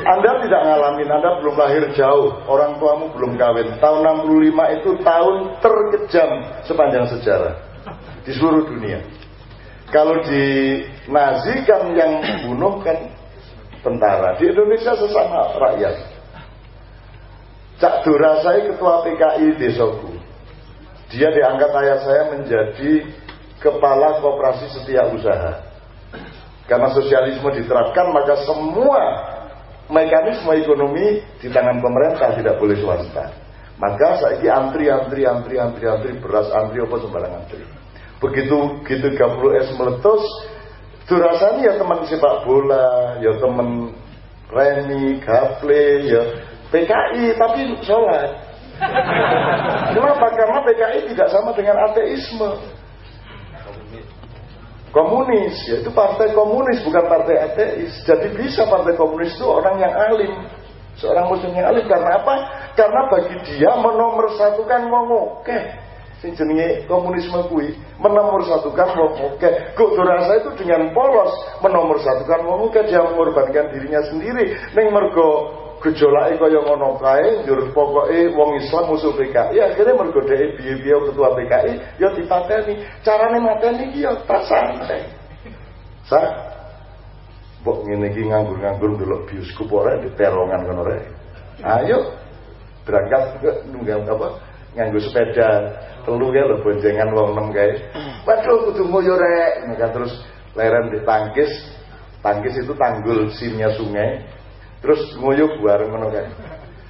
Anda tidak ngalamin, Anda belum lahir jauh, orang tuamu belum kawin. Tahun 65 itu tahun terkejam sepanjang sejarah di seluruh dunia. Kalau di Nazi kan yang bunuh kan tentara. Di Indonesia sesama rakyat. Cak Dora saya ketua PKI desaku. Dia diangkat ayah saya menjadi kepala kooperasi setiap usaha. Karena sosialisme diterapkan maka semua mekanisme ekonomi di tangan pemerintah tidak boleh swasta. Maka saya antri antri antri antri antri beras antri apa sembarang antri. Begitu gitu 30 S meletus, durasani ya teman sepak bola, ya teman remi, gaple, ya PKI, tapi sholat. Kenapa? Karena PKI tidak sama dengan ateisme. Komunis, ya itu partai komunis bukan partai ateis. Jadi bisa partai komunis itu orang yang alim, seorang muslim yang alim. Karena apa? Karena bagi dia menomorsatukan wong oke sing jenenge komunisme kuwi menomorsatukan wong. Kok rasa itu dengan polos menomorsatukan wong oke dia mengorbankan dirinya sendiri ning mergo gejolake kaya ngono kae njur pokoke wong Islam musuh PKI akhirnya mergo dhek piye-piye ketua PKI ya dipateni carane mateni iki ya santai sa mbok ngene iki nganggur-nganggur ndelok bioskop ora diterongan kono rek ayo berangkat ke nunggang apa nganggo sepeda telu ya lho boncengan wong nem kae. Waduh kudu ngoyo rek. Maka terus leren ditangkis. Tangkis itu tanggul simnya sungai. Terus ngoyo bareng ngono kae.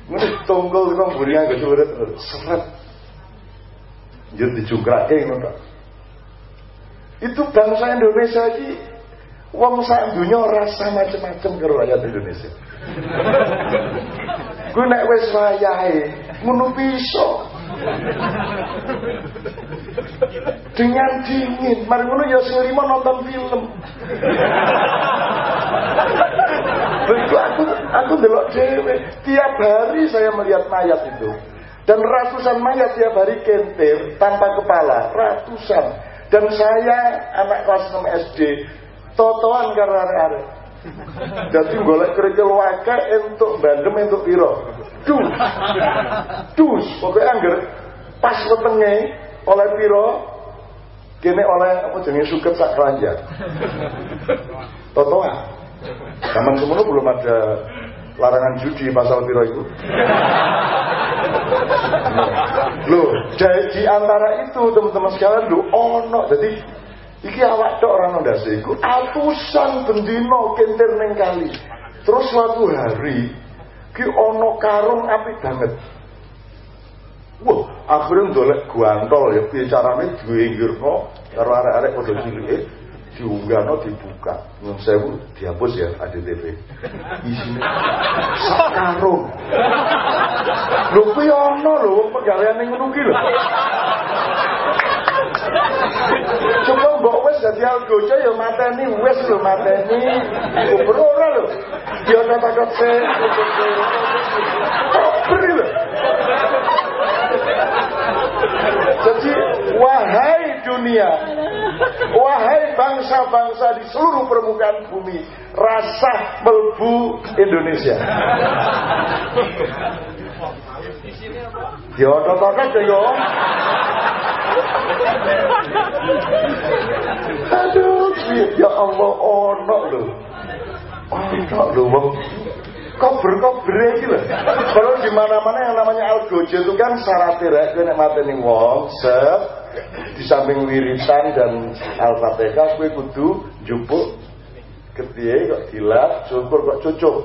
Ngono tonggol nang mburi nganggo suret seret. Njur dijungkrake ngono Itu bangsa Indonesia iki wong sak dunya rasa macam-macam karo rakyat Indonesia. Gue nek wis wayahe ngono. Dengan dingin, mari ngono ya sing nonton film. Begitu aku aku delok dhewe, tiap hari saya melihat mayat itu. Dan ratusan mayat tiap hari kentir tanpa kepala, ratusan. Dan saya anak kelas 6 SD, totoan karena arek-arek. Dadi golek kerikil wake entuk bandem entuk piro? Dus. Dus, pokoknya anggar pas wetenge oleh piro kene oleh apa jenenge suket sak keranjang. Totoan. Zaman semono belum ada larangan judi pasal piro itu. Loh, di antara itu teman-teman sekalian lu ono jadi iki awak tok orang ndase iku atusan bendino kentir neng kali. Terus suatu hari ki ono karung api banget. Wah, akhirnya dolek guantol ya piye carane diinggirno karo arek-arek padha cilike diunggahno dibuka. Nyun sewu dihapus ya ADTV. Isine sak karung. Lho kuwi ono lho wong pegaweane ngono ki lho. Coba mbok wis dadi algojo ya mateni wis lho mateni. Kubur ora lho. Ya tak se. Kubur lho. Jadi wahai dunia, wahai bangsa-bangsa di seluruh permukaan bumi, rasa melbu Indonesia. Diotot-otot ya Aduh, ya Allah ono lho. Ono lho wong kober kober iki lho. Kalau di mana-mana yang namanya algojo itu kan syarat rek nek mateni wong set di samping wiritan dan al-fatihah kowe kudu njupuk ketiye kok dilap, syukur kok cucuk.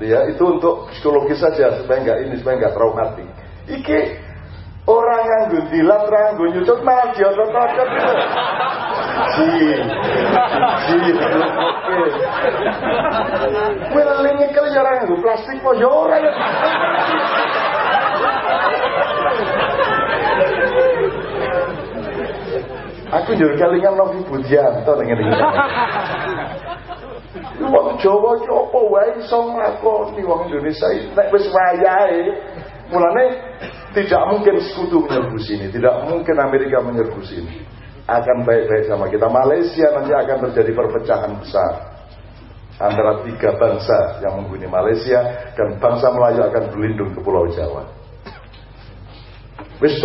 Ya, itu untuk psikologis saja supaya enggak ini supaya enggak traumatik. Iki orang yang dilat orang nyucuk malah diotot-otot gitu. Oke. Kowe lingi kali ya nganggo plastik kok ya ora. Aku njur kelingan Novi Budianto ngene iki. Wong Jawa iki apa wae iso nglakoni wong Indonesia nek wis wayahe. Mulane tidak mungkin sekutu menyerbu sini, tidak mungkin Amerika menyerbu sini. Akan baik-baik sama kita. Malaysia nanti akan terjadi perpecahan besar. antara tiga bangsa yang menghuni Malaysia dan bangsa Melayu akan berlindung ke Pulau Jawa. Wis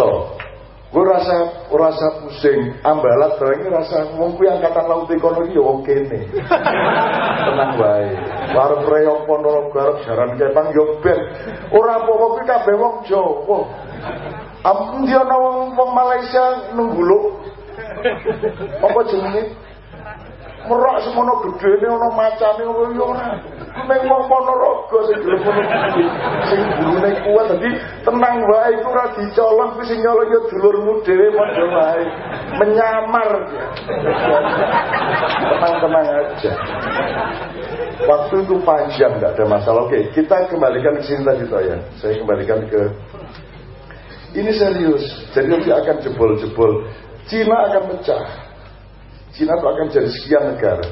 Gue rasa rasa pusing, ambalat barang ini rasa wong angkatan laut ekonomi ya wong kene. Tenang wae. Warep reyong pono garap jaran kepang yo ben. Ora apa-apa kuwi kabeh dia wong Malaysia nunggu. Apa jenenge? Merak semono gedene ana macane yo ora. Ning wong Ponorogo sing gelem sing gurune kuat dadi tenang wae iku ora dicolong kuwi sing nyolong ya dulurmu dhewe padha wae. Menyamar ya. Tenang-tenang aja. Waktu itu panjang, nggak ada masalah. Oke, kita kembalikan ke sini tadi ya. Saya kembalikan ke ini serius. Jadi nanti akan jebol-jebol. Cina akan pecah. Cina itu akan jadi sekian negara.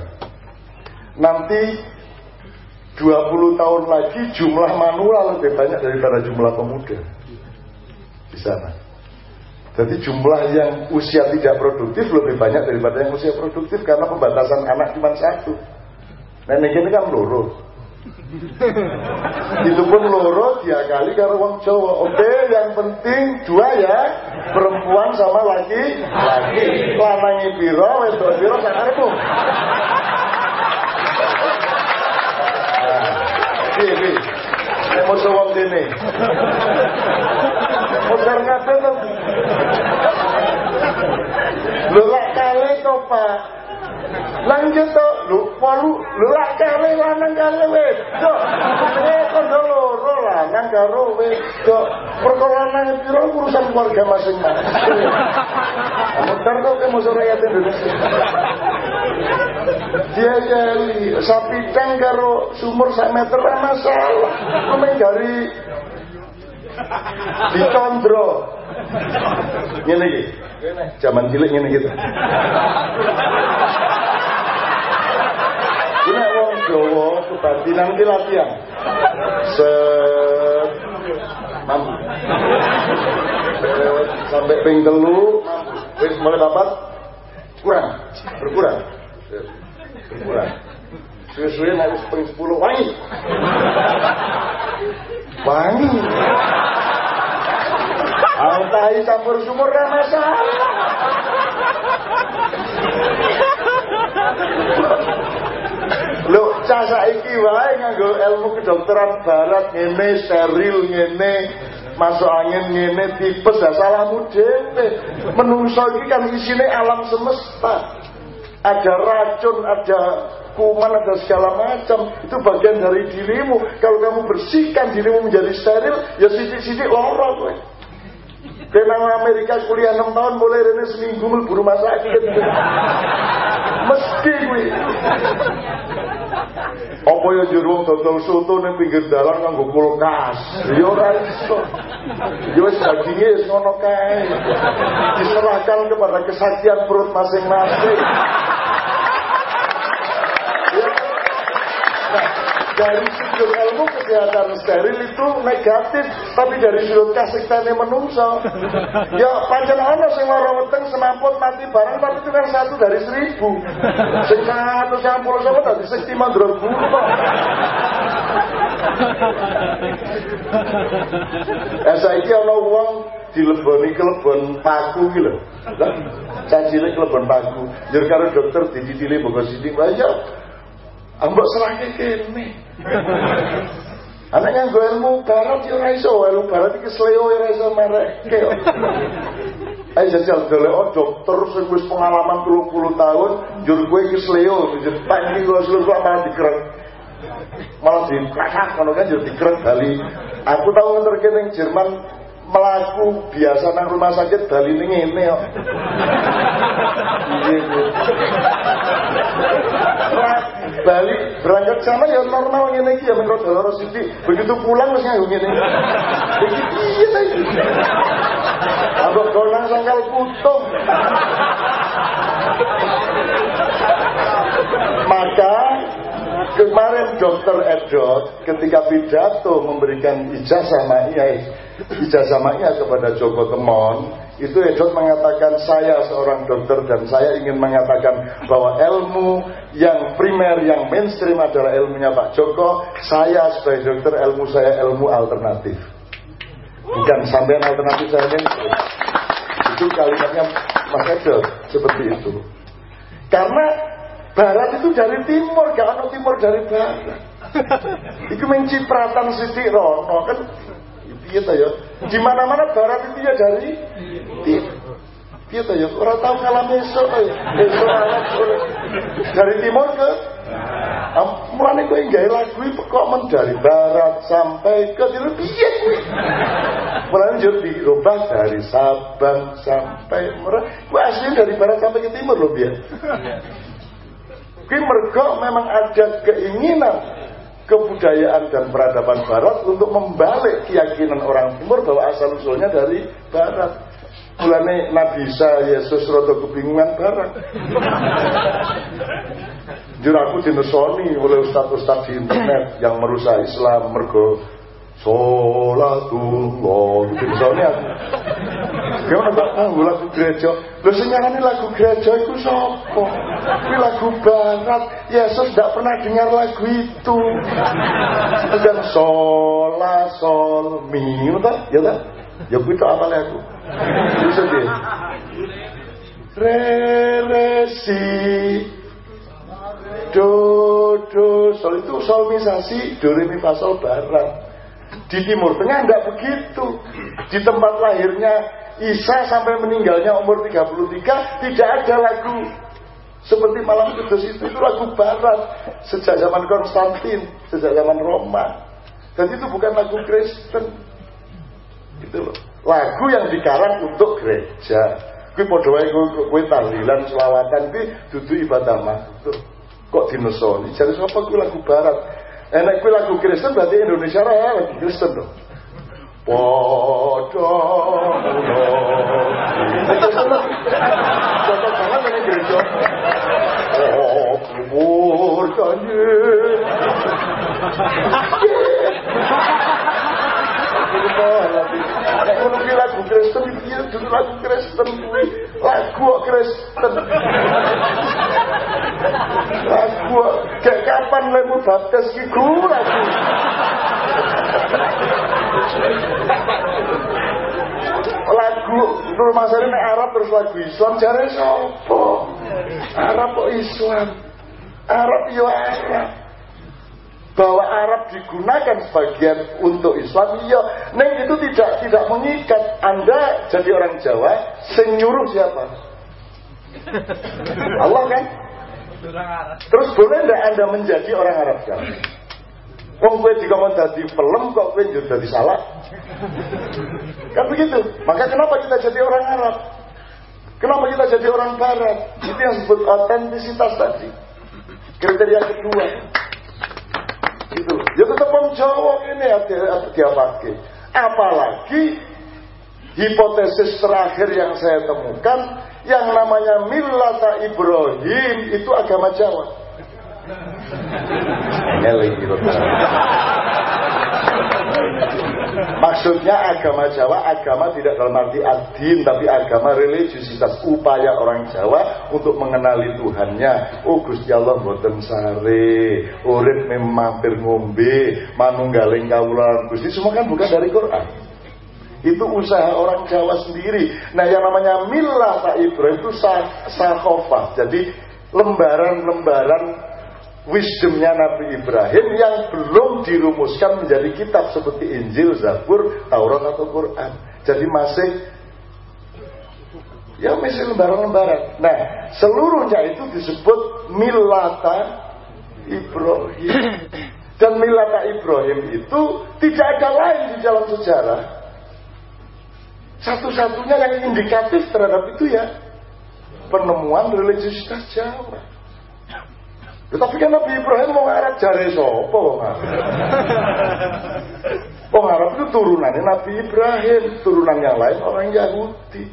Nanti 20 tahun lagi jumlah manual lebih banyak daripada jumlah pemuda di sana. Jadi jumlah yang usia tidak produktif lebih banyak daripada yang usia produktif karena pembatasan anak cuma satu. Nenek ini kan loro. Itu pun loro dia kali karo wong Jawa. Oke, yang penting dua ya, perempuan sama laki laki. Lanangi piro, wedok piro sakarepmu. piye piye nek musuh wong dene modar kabeh to lho lak kale to Pak lanjut to. Lho walu lho lak kale lanang kale eh kondo loro lanang karo wedok perkara lanang piro urusan keluarga masing-masing? Modar to ke musuh rakyat Indonesia. Dia jali sapi teng karo sumur sak meter masalah. Memang dari dicondro ngene iki. Zaman cilik gitu ini wong Jawa kebatinan ki latihan. Set. Mampu sampai ping telu. Wis mulai dapat kurang. Berkurang. Berkurang. Suwe-suwe naik sepeng sepuluh. Wangi. Wangi. Altai campur sumur gak masalah. Lho, cah saiki wae nganggo ilmu kedokteran barat ngene steril ngene masuk angin ngene tipes ya salahmu dhewe. Menungso iki kan isine alam semesta ada racun, ada kuman, ada segala macam. Itu bagian dari dirimu. Kalau kamu bersihkan dirimu menjadi steril, ya sidik-sidik lorot. Kowe. Kenang Amerika kuliah 6 tahun mulai rene seminggu melbu rumah sakit. Mesti kuwi. Apa ya jero soto ning pinggir dalan nganggo kulkas. Ya ora iso. Ya wis daginge ngono kae. Diserahkan kepada kesaktian perut masing-masing. Dari sudut ilmu kesehatan steril itu negatif tapi dari sudut kasih tani menungso ya panjang ono sing weteng semaput mati barang tapi itu kan satu dari seribu sing satu sampul sama tadi sekti mandro Eh saiki ana wong dileboni kelebon paku iki lho. Cacile kelebon paku. Njur karo dokter dididile mbok sithik. Ayo Ambok serahke kene. Anaknya gue ilmu barat ya ora iso, ilmu barat iki sleo ya ora iso merekke. Ayo jajal golek dokter sing wis pengalaman 30 tahun, njur kowe iki sleo, njur tak iki kok seluruh malah dikerek. Malah dikrakak ngono kan njur dikerek bali. Aku tahu ngerti ning Jerman melaku biasa nang rumah sakit ini ngene kok. Bali berangkat sama ya normal ngene iki ya menurut loro sithik. Begitu pulang wis nganggo ngene. Iki piye ta iki? Ambek golang sangkal putung. Maka Kemarin dokter Edot ketika pidato memberikan ijazah ma'iyah ijazah ma'iyah kepada Joko Temon itu Edot mengatakan saya seorang dokter dan saya ingin mengatakan bahwa ilmu yang primer, yang mainstream adalah ilmunya Pak Joko. Saya sebagai dokter ilmu saya ilmu alternatif. Bukan sampai alternatif saya mainstream itu kalimatnya Mas Edot seperti itu. Karena Barat itu dari timur, gak ada timur dari barat. Itu mencipratan Siti Rono kan Iya ta ya. Di mana-mana barat itu ya dari timur. Iya ta ya. Orang tahu ngalam esok ta ya. Esok dari timur ke Mulane kowe gawe lagu kok men dari barat sampai ke timur piye kuwi. Mulane yo dirubah dari Sabang sampai Merah. Kuwi asli dari barat sampai ke timur loh biar. Ki mergo memang ada keinginan kebudayaan dan peradaban barat untuk membalik keyakinan orang timur bahwa asal usulnya dari barat. Mulane Nabi Isa Yesus rada kebingungan barang. Jujur aku dinesoni oleh ustaz-ustaz di internet yang merusak Islam mergo Sholatullah. Gitu misalnya Gimana tak tahu lagu gereja. Lo senyalani lagu gereja itu sopo Ini lagu barat. Yesus tidak pernah dengar lagu itu. Dan sholat sol mi Ya tak? Ya itu apa lagu Bisa deh Re re si Do do Sol itu solmisasi Do re mi fa sol barat di Timur Tengah tidak begitu. Di tempat lahirnya Isa sampai meninggalnya umur 33 tidak ada lagu seperti Malam Kudus itu. Itu lagu barat sejak zaman Konstantin, sejak zaman Roma. Dan itu bukan lagu Kristen. Itu. Lagu yang dikarang untuk gereja. Kui padha wae kowe tahlilan selawatan kuwi dudu ibadah makhluk. Kok dinesoni? Jadi sapa kuwi lagu barat? Enak kuwi lagu Kristen berarti Indonesia raya lagi Kristen dong. Podo Contoh banget ini gereja. Oh, kubur. Nek ngono ki lagu Kristen iki dulu lagu Kristen kuwi lagu Kristen. Lagu kapan lemu baptis ki lagu. Lagu Nur Masari nek Arab terus lagu Islam jare sapa? Arab kok Islam? Arab yo Arab bahwa Arab digunakan sebagian untuk Islam iya neng itu tidak tidak mengikat anda jadi orang Jawa senyuruh siapa Allah kan terus boleh tidak anda menjadi orang Arab Jawa Wong kowe dikongkon dadi pelem kok kowe jadi salah. Kan begitu. Maka kenapa kita jadi orang Arab? Kenapa kita jadi orang Barat? Itu yang disebut otentisitas tadi. Kriteria kedua itu ya tetap menjawab ini dia pakai apalagi hipotesis terakhir yang saya temukan yang namanya Millata Ibrahim itu agama Jawa Maksudnya agama Jawa, agama tidak dalam arti adin, tapi agama religiusitas. Upaya orang Jawa untuk mengenali Tuhannya. Oh Gusti Allah boten sare, urip mampir ngombe, manunggaling kawulan Gusti. Semua kan bukan dari Quran. Itu usaha orang Jawa sendiri. Nah yang namanya milah Pak Ibrahim itu sah sahofah. Jadi lembaran-lembaran wisdomnya Nabi Ibrahim yang belum dirumuskan menjadi kitab seperti Injil, Zabur, Taurat atau Quran. Jadi masih ya masih lembaran-lembaran. Nah, seluruhnya itu disebut milata Ibrahim. Dan milata Ibrahim itu tidak ada lain di dalam sejarah. Satu-satunya yang indikatif terhadap itu ya penemuan religiusitas Jawa. Tetapi kan Nabi Ibrahim mau ngarap jari sopo Wong Arab itu turunannya Nabi Ibrahim, turunan yang lain orang Yahudi.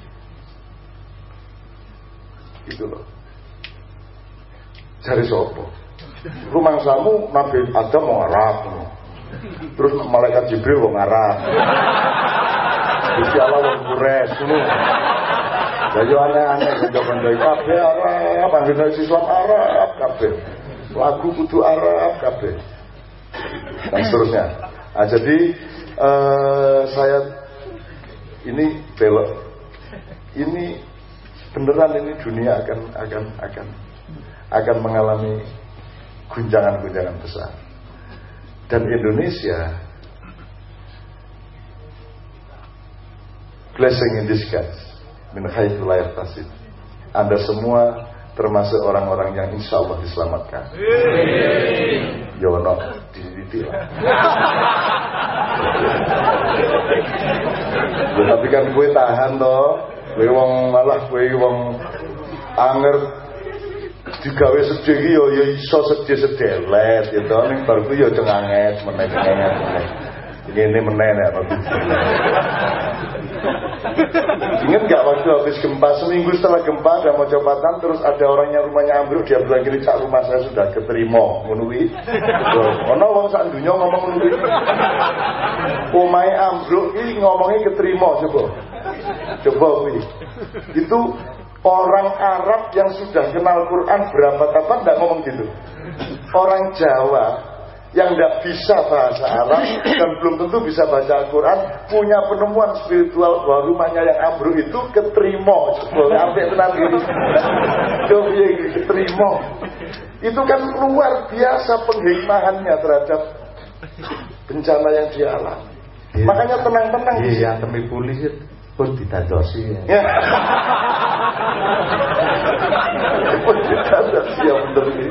Gitu loh. Jari sopo. rumah samu Nabi Adam mau Arab terus malaikat Jibril mau Arab Gusti Allah mau Quraisy semua jadi aneh-aneh jawaban dari kafe Arab, panggil siswa Arab kafe lagu kudu Arab kafe dan seterusnya. Nah, jadi uh, saya ini belok. Ini beneran ini dunia akan akan akan akan mengalami guncangan-guncangan besar. Dan Indonesia blessing in disguise. Min haitsu la Anda semua termasuk orang-orang yang insya Allah diselamatkan. Yono dididik lah. ya, tapi kan gue tahan toh, gue wong malah gue wong anger. Digawe sedih iki yo ya iso sedih sedelet ya to ning bar ku yo cenganget meneh meneh. Ngene meneh nek Ingat gak waktu habis gempa? Seminggu setelah gempa ada mau jabatan terus ada orangnya rumahnya ambruk dia bilang gini cak rumah saya sudah keterima. Menunggu ono wong sak dunia ngomong menunggu omai ambruk ini ngomongnya keterima coba. Coba wih itu orang Arab yang sudah kenal Quran berapa tahun tidak ngomong gitu. Orang Jawa yang tidak bisa bahasa Arab dan belum tentu bisa baca Al-Quran punya penemuan spiritual bahwa rumahnya yang ambruk itu keterima. Sampai tenang ini. Keterima. Itu kan luar biasa penghikmahannya terhadap bencana yang dia alami. Iya. makanya tenang-tenang. Iya demi polisi pun ditadosi ya. pun ditadosi yang bener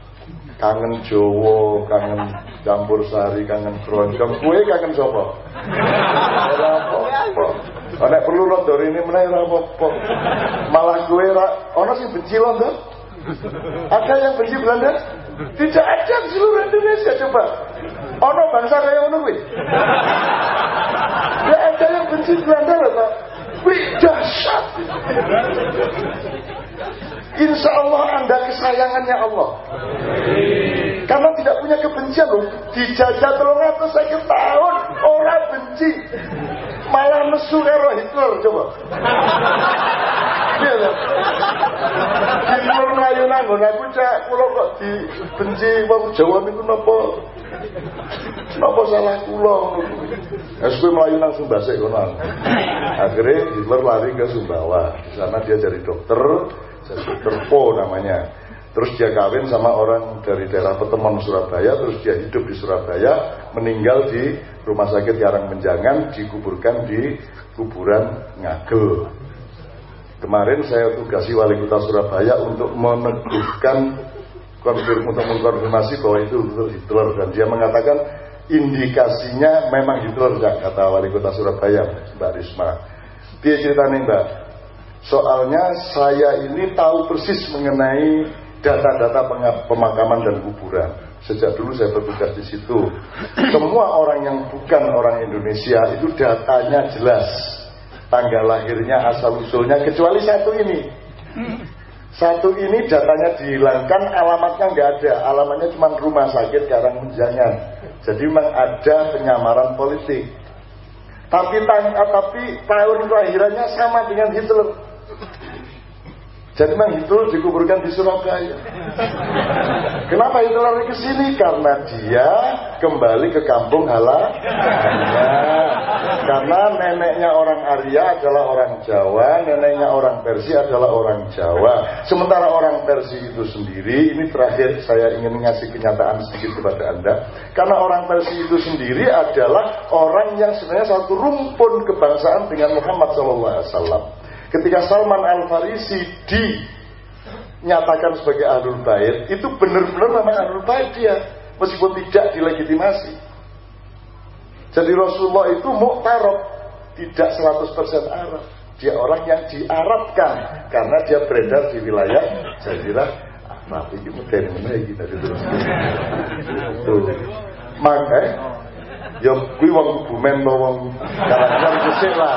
Kangen Jawa, kangen campur sari, kangen keroncong. Kowe kangen sapa? Ora apa-apa. Perlu londo ini meneh ora apa-apa. Malah gue ora ana sing benci londo. Ada yang benci Belanda? Tidak ada di seluruh Indonesia coba. Ono bangsa kaya ngono kuwi. Tidak ada yang benci Belanda loh, Pak. Wih, dahsyat. Insya Allah Anda kesayangannya Allah. Karena tidak punya kebencian loh. Dijajah telur atau saya tahun orang benci. Malah mesu karo Hitler coba. Iya loh. Hitler melayu nanggon aku cak kula kok dibenci wong Jawa niku napa? Napa salah kula ngono. Wis kowe melayu nang kono. Akhirnya Hitler lari ke Sumbawa. Di sana dia jadi dokter, dokter Po namanya. Terus dia kawin sama orang dari daerah Petemon Surabaya, terus dia hidup di Surabaya, meninggal di rumah sakit Yarang Menjangan, dikuburkan di kuburan Ngagel. Kemarin saya tugasi wali kota Surabaya untuk meneguhkan untuk mengkonfirmasi bahwa itu untuk Hitler dan dia mengatakan indikasinya memang Hitler ya, kata wali kota Surabaya Mbak Risma. Dia ceritanya Mbak, soalnya saya ini tahu persis mengenai data-data pemakaman dan kuburan. Sejak dulu saya bertugas di situ. Semua orang yang bukan orang Indonesia itu datanya jelas. Tanggal lahirnya, asal usulnya, kecuali satu ini. Satu ini datanya dihilangkan, alamatnya nggak ada. Alamatnya cuma rumah sakit Karang Menjangan. Jadi memang ada penyamaran politik. Tapi, tapi tahun kelahirannya sama dengan Hitler. Jadi memang Hitler dikuburkan di Surabaya. Kenapa Hitler lari ke sini? Karena dia kembali ke kampung halamannya. Karena neneknya orang Arya adalah orang Jawa, neneknya orang Persia adalah orang Jawa. Sementara orang Persia itu sendiri, ini terakhir saya ingin ngasih kenyataan sedikit kepada Anda. Karena orang Persia itu sendiri adalah orang yang sebenarnya satu rumpun kebangsaan dengan Muhammad SAW. Ketika Salman Al Farisi dinyatakan sebagai ahlul bait, itu benar-benar memang ahlul bait dia, meskipun tidak dilegitimasi. Jadi Rasulullah itu muktarab, tidak 100% Arab. Dia orang yang diarabkan karena dia beredar di wilayah Jazirah Arab. Ini modern mana kita terus. Tuh. Maka ya kuwi wong bumen wong kesik lah.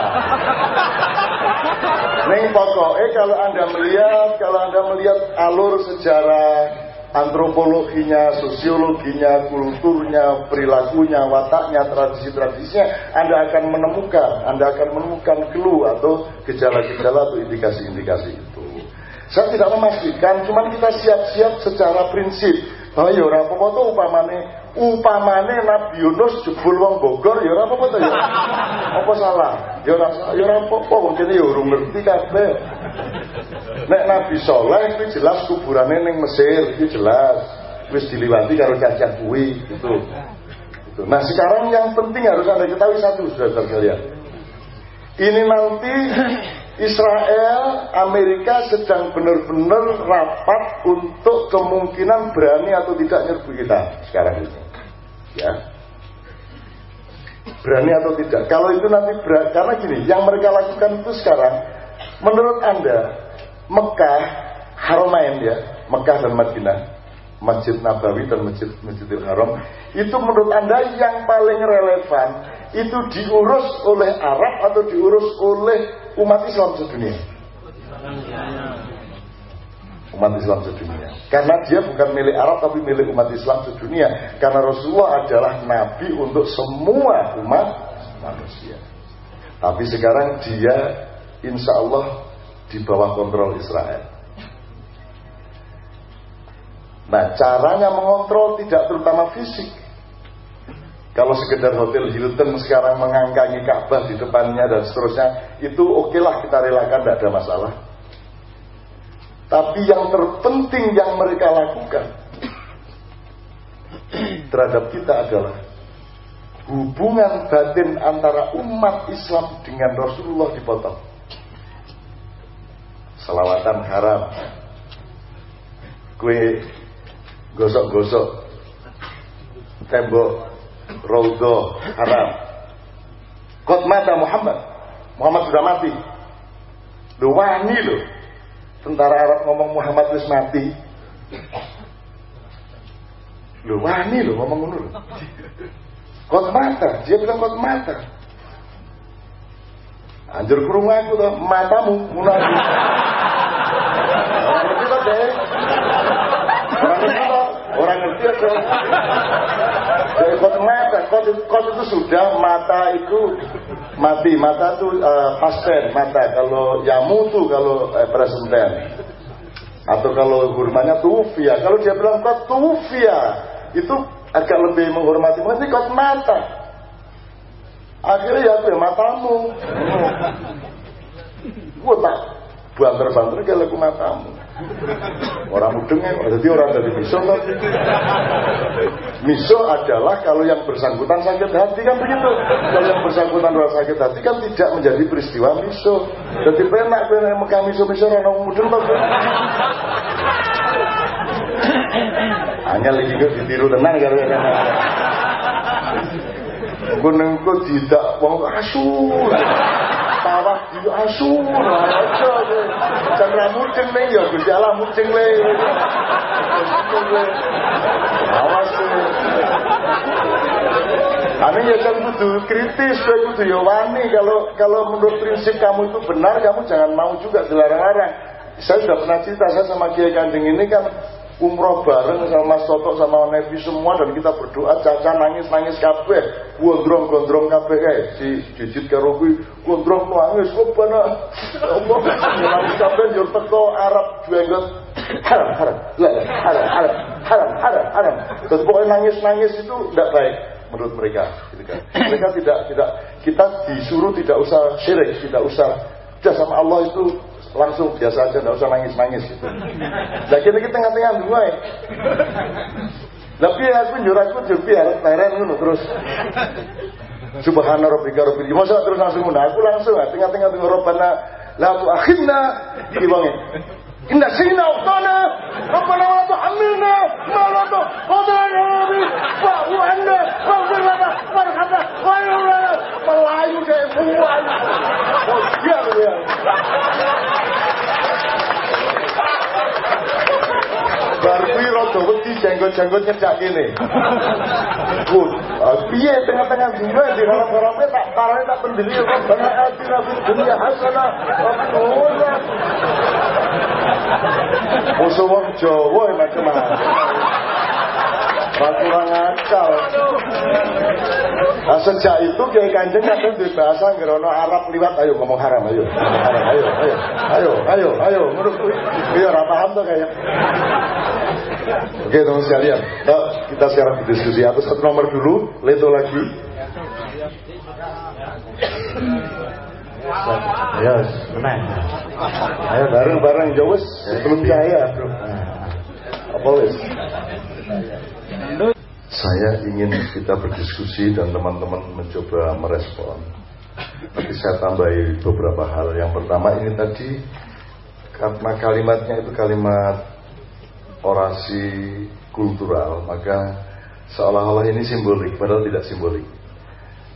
Neng pokoknya kalau Anda melihat kalau Anda melihat alur sejarah antropologinya, sosiologinya, kulturnya, perilakunya, wataknya, tradisi-tradisinya, Anda akan menemukan, Anda akan menemukan clue atau gejala-gejala atau indikasi-indikasi itu. Saya tidak memastikan, cuman kita siap-siap secara prinsip bahwa ya ora apa-apa upamane upamane Nabi Yunus jebul wong Bogor ya ora apa-apa ya. Apa salah? Ya ora ya ora apa-apa wong kene ya urung ngerti kabeh. Nek Nabi Soleh itu jelas kuburannya neng Mesir itu jelas wis diliwati karo cacah kuwi gitu. gitu. Nah sekarang yang penting harus anda ketahui satu sudah sekalian. Ini nanti Israel, Amerika sedang benar-benar rapat untuk kemungkinan berani atau tidak nyerbu kita sekarang ini. Ya. Berani atau tidak. Kalau itu nanti berani, karena gini, yang mereka lakukan itu sekarang, menurut Anda, Mekah, Haramain ya, Mekah dan Madinah, Masjid Nabawi dan Masjid Masjidil Haram, itu menurut Anda yang paling relevan itu diurus oleh Arab atau diurus oleh umat Islam sedunia. Umat Islam sedunia. Karena dia bukan milik Arab tapi milik umat Islam sedunia. Karena Rasulullah adalah nabi untuk semua umat manusia. Tapi sekarang dia insya Allah di bawah kontrol Israel. Nah caranya mengontrol tidak terutama fisik kalau sekedar hotel Hilton sekarang mengangkangi Ka'bah di depannya dan seterusnya, itu oke lah kita relakan, tidak ada masalah. Tapi yang terpenting yang mereka lakukan terhadap kita adalah hubungan batin antara umat Islam dengan Rasulullah dipotong. Selawatan haram. Kue gosok-gosok tembok Raudhah haram. Qad mata Muhammad. Muhammad sudah mati. Lu wani lo. Tentara Arab ngomong Muhammad wis mati. Lu wani lo ngomong ngono. Qad mata, dia bilang qad mata. Anjur kurung aku tuh matamu ngono aku. Orang ngerti kok deh. Orang ngerti kok. Orang ngerti kok. Dari kot mata, kot, kot itu sudah mata itu mati, mata itu uh, past mata. Kalau yamu tuh kalau uh, present tense. Atau kalau hurmanya tufia. Kalau dia bilang kot tufia, itu agak lebih menghormati. Mesti kot mata. Akhirnya ya tuh matamu. Gue tak banter-banter kalau matamu. Orang mudengnya, jadi orang dari miso kan. Miso adalah kalau yang bersangkutan sakit hati kan begitu. Kalau yang bersangkutan orang sakit hati kan tidak menjadi peristiwa miso. Jadi penak penak Mekah miso miso orang mudeng kan. Hanya lagi gue ditiru tenang kalau ya kan. Gunung tidak mau asu tawaf di asu aja dan ramudeng nih ya Gusti Allah mudeng le awas Ane ya kan kudu kritis, kowe kudu ya wani. Kalau kalau menurut prinsip kamu itu benar, kamu jangan mau juga dilarang-larang. Saya sudah pernah cerita saya sama Kiai Kanjeng ini kan umroh bareng sama Mas Toto sama Nevi semua dan kita berdoa caca nangis nangis kabeh. Gondrong gondrong kabeh kae. Si jujit karo gondrong nangis kok bana? Allah nangis kabeh yo teko Arab jenggot. Haram haram. Haram haram haram haram haram. Terus pokoknya nangis nangis itu tidak baik menurut mereka gitu kan. Mereka tidak tidak kita disuruh tidak usah syirik tidak usah. Sama Allah itu langsung biasa aja nggak usah nangis nangis gitu. Nah kita kita tengah-tengah dua ya. Tapi aku nyuruh aku jadi biar leren ngono terus. Subhana rabbika rabbil Masa terus langsung ngono. Aku langsung ah, tengah-tengah dengan Rabbana la tu'akhidna dibangi. Inna sina uqtana Rabbana wa tuhammilna ma la tuqadana bi fa'fu anna waghfir lana warhamna wa lana Melayu kayak buah. Oh, siap ya. Bar kuwi rada wedi jenggot-jenggot nyecak kene Gut, piye tengah-tengah di harap-harapnya tak parane tak pendiri kok banyak atina fid dunia hasanah wa Musuh wong Jawa macam-macam kurang akal. Nah, sejak itu Kiai Kanjeng kadang di bahasa ngerono Arab liwat ayo ngomong haram ayo. Haram, ayo, ayo, ayo, ayo, ayo, menurut kuwi. Iya ora paham tuh kayak. Oke teman sekalian, nah, kita sekarang berdiskusi. Satu nomor dulu, Leto lagi. Ayo, menang. Ayo bareng-bareng jauh sebelum saya, Bro. Apa wis? Saya ingin kita berdiskusi dan teman-teman mencoba merespon. Tapi saya tambahi beberapa hal. Yang pertama ini tadi karena kalimatnya itu kalimat orasi kultural, maka seolah-olah ini simbolik, padahal tidak simbolik.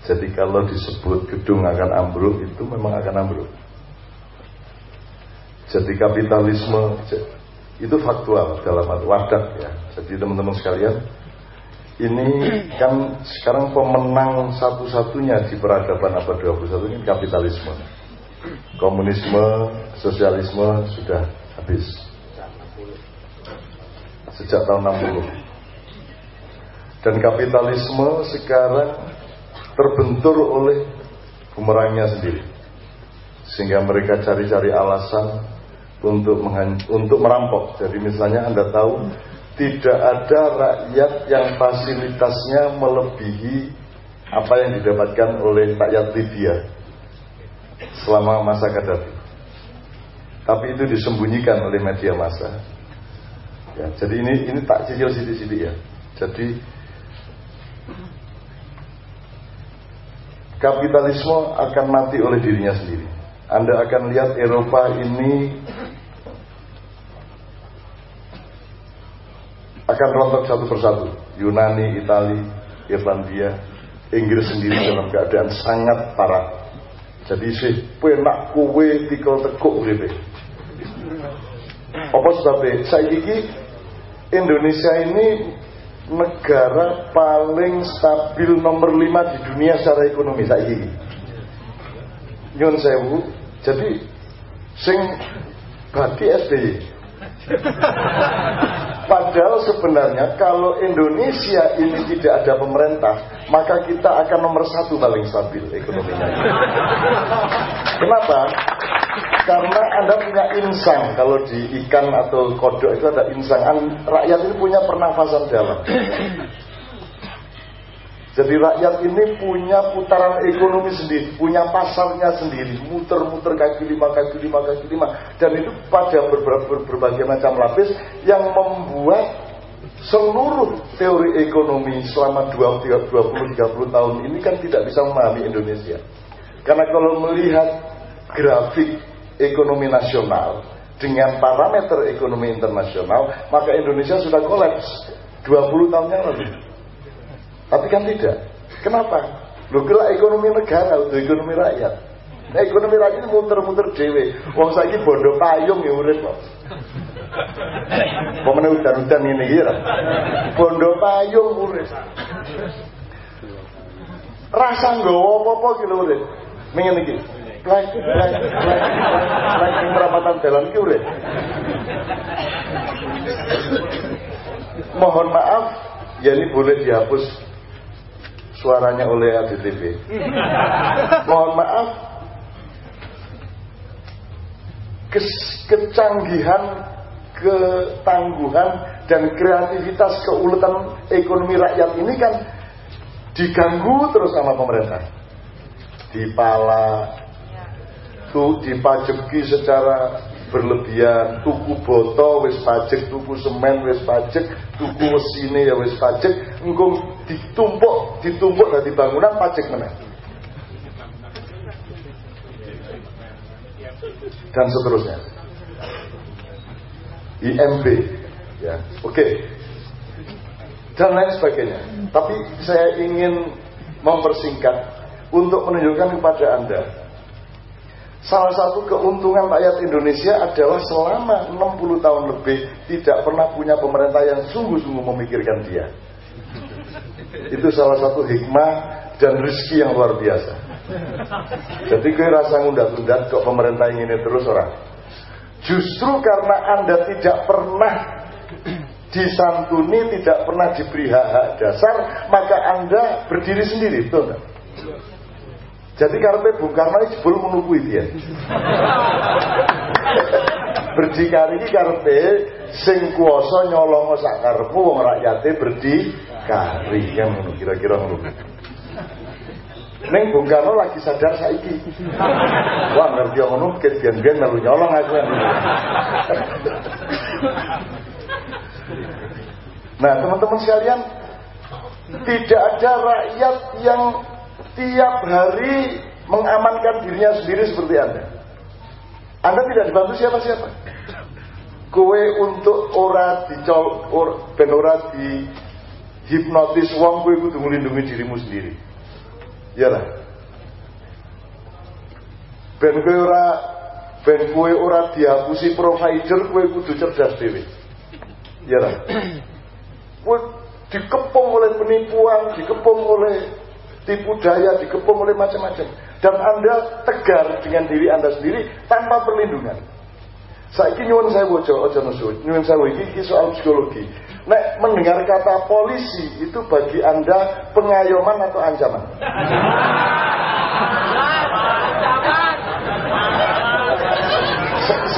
Jadi kalau disebut gedung akan ambruk itu memang akan ambruk. Jadi kapitalisme itu faktual dalam wadah ya. Jadi teman-teman sekalian, ini kan sekarang pemenang satu-satunya di peradaban abad 21 ini kapitalisme. Komunisme, sosialisme sudah habis. Sejak tahun 60. Dan kapitalisme sekarang terbentur oleh bumerangnya sendiri. Sehingga mereka cari-cari alasan untuk untuk merampok. Jadi misalnya Anda tahu tidak ada rakyat yang fasilitasnya melebihi apa yang didapatkan oleh rakyat Libya selama masa Gaddafi. Tapi itu disembunyikan oleh media massa. Ya, jadi ini ini tak cicil sidik-sidik ya. Jadi kapitalisme akan mati oleh dirinya sendiri. Anda akan lihat Eropa ini akan rontok satu persatu. Yunani, Itali, Irlandia, Inggris sendiri dalam keadaan sangat parah. Jadi sih penak kue tikal tekuk uripe. Apa sebabnya? Saya gigi Indonesia ini negara paling stabil nomor lima di dunia secara ekonomi saya gigi. Nyun sewu. Jadi sing badi SBY Padahal sebenarnya kalau Indonesia ini tidak ada pemerintah, maka kita akan nomor satu paling stabil ekonominya. Kenapa? Karena Anda punya insang, kalau di ikan atau kodok itu ada insang. Rakyat ini punya pernafasan dalam. Jadi rakyat ini punya putaran ekonomi sendiri, punya pasarnya sendiri, muter-muter kaki lima, kaki lima, kaki lima. Dan itu pada berbagai, berbagai macam lapis yang membuat seluruh teori ekonomi selama 20-30 tahun ini kan tidak bisa memahami Indonesia. Karena kalau melihat grafik ekonomi nasional dengan parameter ekonomi internasional, maka Indonesia sudah kolaps 20 tahun yang lalu. Tapi kan tidak. Kenapa? Lu kira ekonomi negara untuk ekonomi rakyat. Nah, ekonomi rakyat muter-muter dewe. Wong saiki bondo payung ya urip kok. Pemene udan-udan ini kira. Bondo payung urip. Rasa nggawa apa-apa ki lho urip. Mingin iki. Plek, plek, plek, ing perapatan. Mohon maaf, ini boleh dihapus suaranya oleh ADTV. Mohon maaf, kecanggihan, ketangguhan, dan kreativitas keuletan ekonomi rakyat ini kan diganggu terus sama pemerintah. Dipala, tuh dipajeki secara berlebihan. Tuku boto wis pajak tuku semen wis pajak tuku mesine ya wis pajak engko ditumpuk ditumpuk dari bangunan pajak meneh. Dan seterusnya. IMB ya. Oke. Dan lain sebagainya. Tapi saya ingin mempersingkat untuk menunjukkan kepada anda Salah satu keuntungan rakyat Indonesia adalah selama 60 tahun lebih tidak pernah punya pemerintah yang sungguh-sungguh memikirkan dia. Itu salah satu hikmah dan rezeki yang luar biasa. Jadi gue rasa ngundat-undat kok pemerintah ini terus orang. Justru karena Anda tidak pernah disantuni, tidak pernah diberi hak-hak dasar, maka Anda berdiri sendiri, betul enggak? Jadi karena Bung Karno jebul menunggu dia. Berdikari ini karpe sing kuasa nyolong sak karepmu wong rakyate berdikari yang kira-kira ngono. Neng Bung Karno lagi sadar saiki. Wah ngerti ngono ket biyen-biyen melu nyolong aku. Nah, teman-teman sekalian, tidak ada rakyat yang tiap hari mengamankan dirinya sendiri seperti Anda. Anda tidak dibantu siapa-siapa. Kue untuk ora dicol, or, ben di hipnotis wong kue kudu melindungi dirimu sendiri. Iyalah. Ben kue ora ben kue ora dihapusi provider kue kudu cerdas dhewe. Iyalah. Kue dikepung oleh penipuan, dikepung oleh tipu daya, dikepung oleh macam-macam. Dan Anda tegar dengan diri Anda sendiri tanpa perlindungan. Saiki nyuwun saya bojo aja nesu. Nyuwun saya iki soal psikologi. Nek mendengar kata polisi itu bagi Anda pengayoman atau ancaman?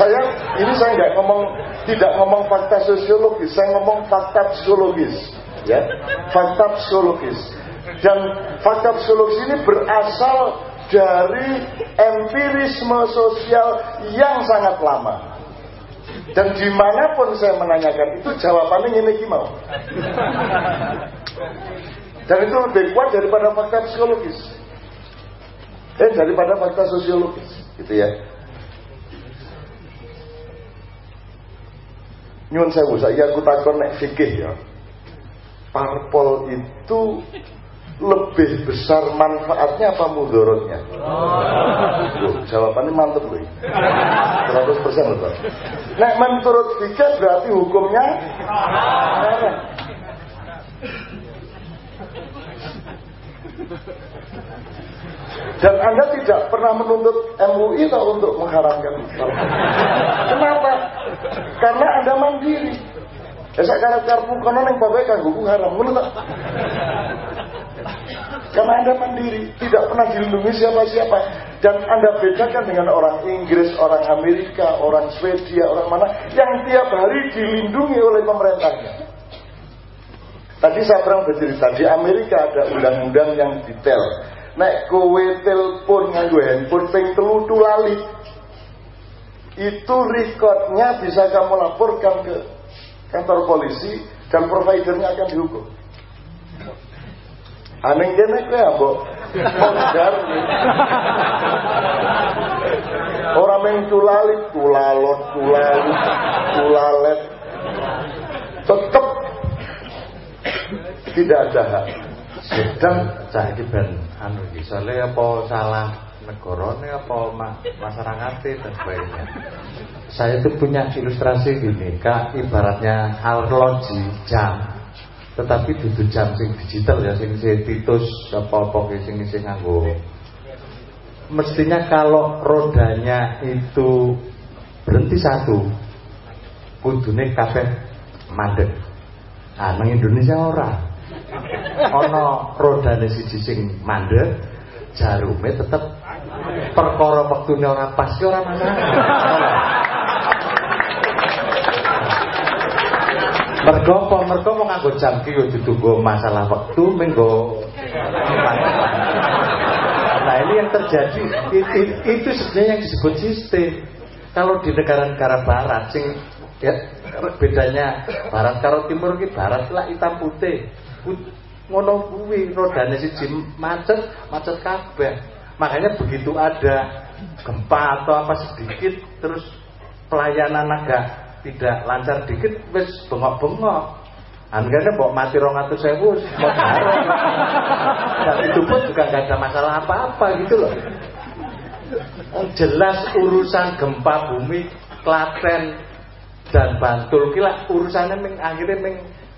saya ini saya nggak ngomong tidak ngomong fakta sosiologis, saya ngomong fakta psikologis, ya, fakta psikologis. Dan fakta psikologis ini berasal dari empirisme sosial yang sangat lama. Dan di mana pun saya menanyakan itu jawabannya ini mau. Dan itu lebih kuat daripada fakta psikologis. Eh daripada fakta sosiologis, gitu ya. Nyun saya saya aku takon nek fikih ya. Parpol itu lebih besar manfaatnya apa mudorotnya? Oh. jawabannya mantep loh. 100 persen loh. Nah, menurut fikih berarti hukumnya Dan Anda tidak pernah menuntut MUI atau untuk mengharamkan Kenapa? Karena Anda mandiri. Ya karena karpu kono yang bapak kan hukum haram, menurut karena Anda mandiri, tidak pernah dilindungi siapa-siapa. Dan Anda bedakan dengan orang Inggris, orang Amerika, orang Swedia, orang mana yang tiap hari dilindungi oleh pemerintahnya. Tadi saya pernah bercerita di Amerika ada undang-undang yang detail. Nek kowe telepon nganggo handphone ping telu lali. Itu recordnya bisa kamu laporkan ke kantor polisi dan providernya akan dihukum. Aneh kene kowe apa? Mondar. Ora meng tulali, tulalot, tulalu, tulalet. Tetap tidak ada hak. Sedang saya ben anu iki apa salah negarane apa masyarakat dan sebagainya. Saya itu punya ilustrasi gini, kak ibaratnya arloji jam tetapi duduk jam sing digital ya sing titus apa-apa sing sing nganggo. Mestinya kalau rodanya itu berhenti satu kudune kafe mandek. Ah nang Indonesia ora. Ana rodane siji sing mandek jarume tetep perkara wektune ora pas ora mana Mergo apa? Mergo mau nganggo jam ki yo ditunggu masalah waktu menggo Nah ini yang terjadi itu, itu sebenarnya yang disebut sistem. Kalau di negara-negara barat sing ya bedanya barat karo timur ki barat lah hitam putih. Ngono kuwi rodane siji macet, macet kabeh. Makanya begitu ada gempa atau apa sedikit terus pelayanan agak tidak lancar dikit wis bengok-bengok Anggarannya bawa mati rong atau sewu, mau Dan itu pun juga nggak ada masalah apa-apa gitu loh. Jelas urusan gempa bumi Klaten dan Bantul kila urusannya ming akhirnya ming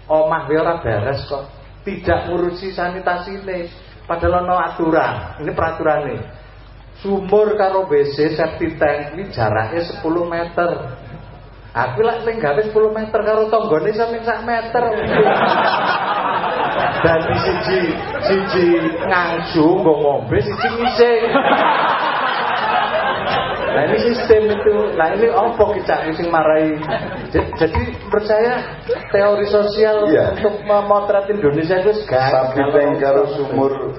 omah ora beres kok. Tidak ngurusi sanitasi ini. Padahal ono aturan. Ini peraturan nih. Sumur karo BC septic tank ini jaraknya 10 meter. Aku lah sing gawe 10 meter karo tanggane sampe sak meter. Dan siji siji ngangsu nggo ngombe siji ngising. Nah ini sistem itu, nah ini apa kita sing marai. Jadi percaya teori sosial iya. untuk memotret Indonesia itu gagal. Tapi karo sumur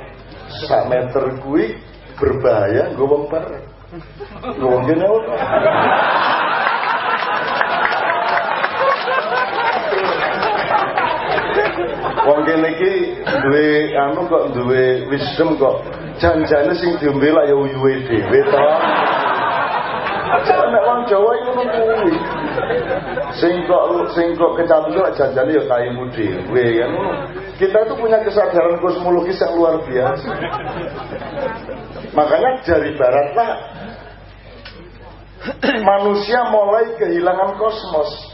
sak meter kuwi berbahaya gue wong bareng. Gue wong Wong kene iki duwe anu kok duwe wisdom kok janjane sing diombe lah ya uyuwe dhewe to. Nek wong Jawa iku ngono kuwi. Sing kok sing kok kecanduan janjane ya kaimu dhewe kan. Kita itu punya kesadaran kosmologis yang luar biasa. Makanya dari barat lah manusia mulai kehilangan kosmos.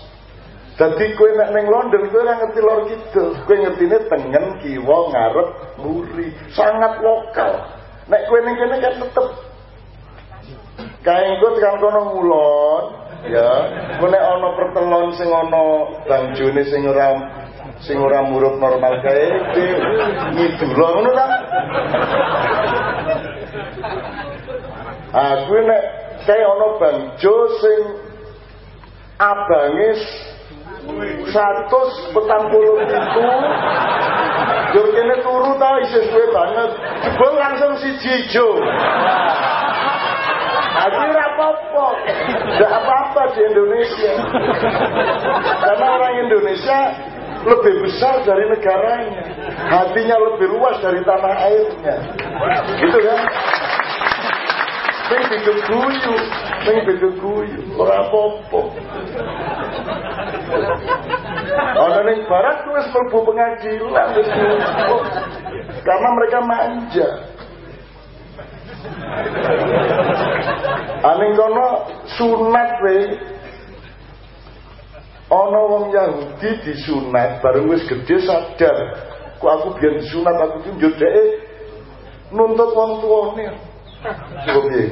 Jadi kue nek nenglon, London kowe ora ngerti lor gitu. Kue ngerti ini tengen, kiwa, ngarep, muri, sangat lokal. Nek kue ning kene kan tetep kaenggo tekan kono ngulon, ya. Kowe nek ana pertelon sing ana banjone sing ora sing ora murup normal kae itu. ngidul ngono ta. Ah, kuwi nek kae ana banjo sing abangis satus petang puluh ribu Jurkene turu tau isi suwe banget Jebol langsung si jijo Aku rapopo tidak apa apa di Indonesia. Karena orang Indonesia lebih besar dari negaranya. Hatinya lebih luas dari tanah airnya. Gitu kan? Sing guyu sing dikeguyu, guyu orang popo Ana ning barat wis mlebu pengadilan Karena mereka manja. Aning kono sunat we ana wong Yahudi disunat bareng wis gede sadar kok aku biar disunat aku ki njodeke nuntut wong tuane Cukup piye?